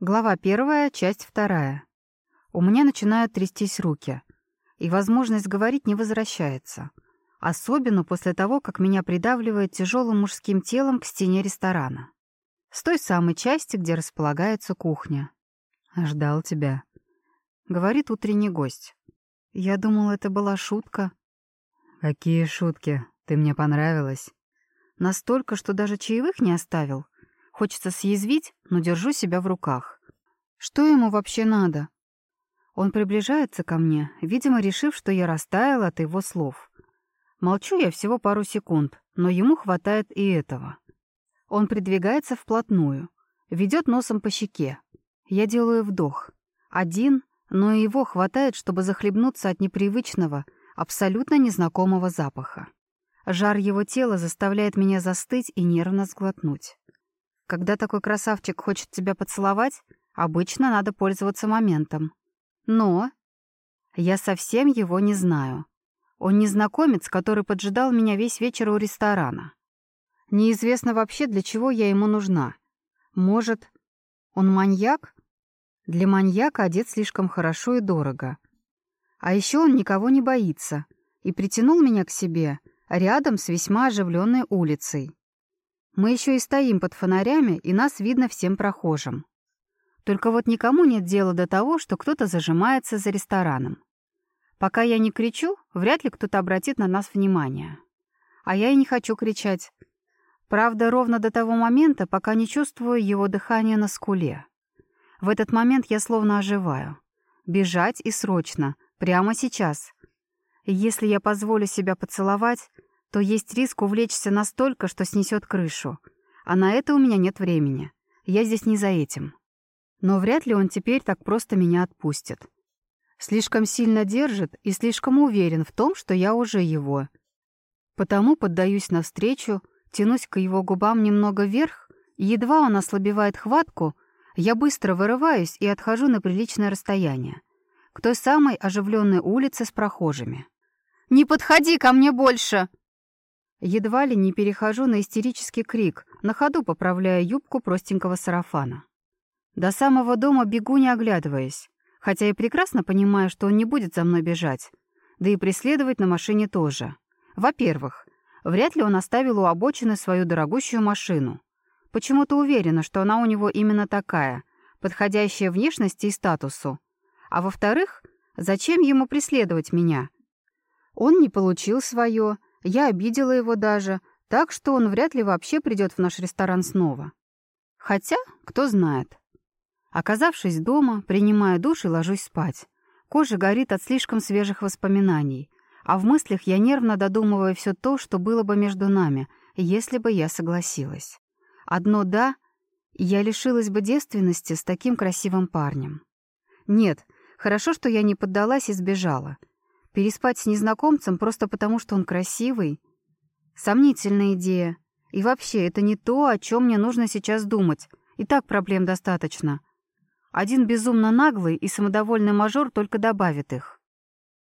Глава первая, часть вторая. У меня начинают трястись руки, и возможность говорить не возвращается. Особенно после того, как меня придавливает тяжелым мужским телом к стене ресторана. С той самой части, где располагается кухня. «Ждал тебя», — говорит утренний гость. Я думал, это была шутка. «Какие шутки? Ты мне понравилась». Настолько, что даже чаевых не оставил — Хочется съязвить, но держу себя в руках. Что ему вообще надо? Он приближается ко мне, видимо, решив, что я растаяла от его слов. Молчу я всего пару секунд, но ему хватает и этого. Он придвигается вплотную, ведет носом по щеке. Я делаю вдох. Один, но и его хватает, чтобы захлебнуться от непривычного, абсолютно незнакомого запаха. Жар его тела заставляет меня застыть и нервно сглотнуть. Когда такой красавчик хочет тебя поцеловать, обычно надо пользоваться моментом. Но я совсем его не знаю. Он незнакомец, который поджидал меня весь вечер у ресторана. Неизвестно вообще, для чего я ему нужна. Может, он маньяк? Для маньяка одет слишком хорошо и дорого. А еще он никого не боится и притянул меня к себе рядом с весьма оживленной улицей. Мы еще и стоим под фонарями, и нас видно всем прохожим. Только вот никому нет дела до того, что кто-то зажимается за рестораном. Пока я не кричу, вряд ли кто-то обратит на нас внимание. А я и не хочу кричать. Правда, ровно до того момента, пока не чувствую его дыхание на скуле. В этот момент я словно оживаю. Бежать и срочно, прямо сейчас. Если я позволю себя поцеловать, то есть риск увлечься настолько, что снесет крышу. А на это у меня нет времени. Я здесь не за этим. Но вряд ли он теперь так просто меня отпустит. Слишком сильно держит и слишком уверен в том, что я уже его. Потому поддаюсь навстречу, тянусь к его губам немного вверх, и едва он ослабевает хватку, я быстро вырываюсь и отхожу на приличное расстояние, к той самой оживленной улице с прохожими. «Не подходи ко мне больше!» Едва ли не перехожу на истерический крик, на ходу поправляя юбку простенького сарафана. До самого дома бегу, не оглядываясь, хотя и прекрасно понимаю, что он не будет за мной бежать, да и преследовать на машине тоже. Во-первых, вряд ли он оставил у обочины свою дорогущую машину. Почему-то уверена, что она у него именно такая, подходящая внешности и статусу. А во-вторых, зачем ему преследовать меня? Он не получил свое, я обидела его даже, так что он вряд ли вообще придет в наш ресторан снова. Хотя, кто знает. Оказавшись дома, принимая душ и ложусь спать. Кожа горит от слишком свежих воспоминаний, а в мыслях я нервно додумываю все то, что было бы между нами, если бы я согласилась. Одно «да» — я лишилась бы девственности с таким красивым парнем. Нет, хорошо, что я не поддалась и сбежала — Переспать с незнакомцем просто потому, что он красивый? Сомнительная идея. И вообще, это не то, о чем мне нужно сейчас думать. И так проблем достаточно. Один безумно наглый и самодовольный мажор только добавит их.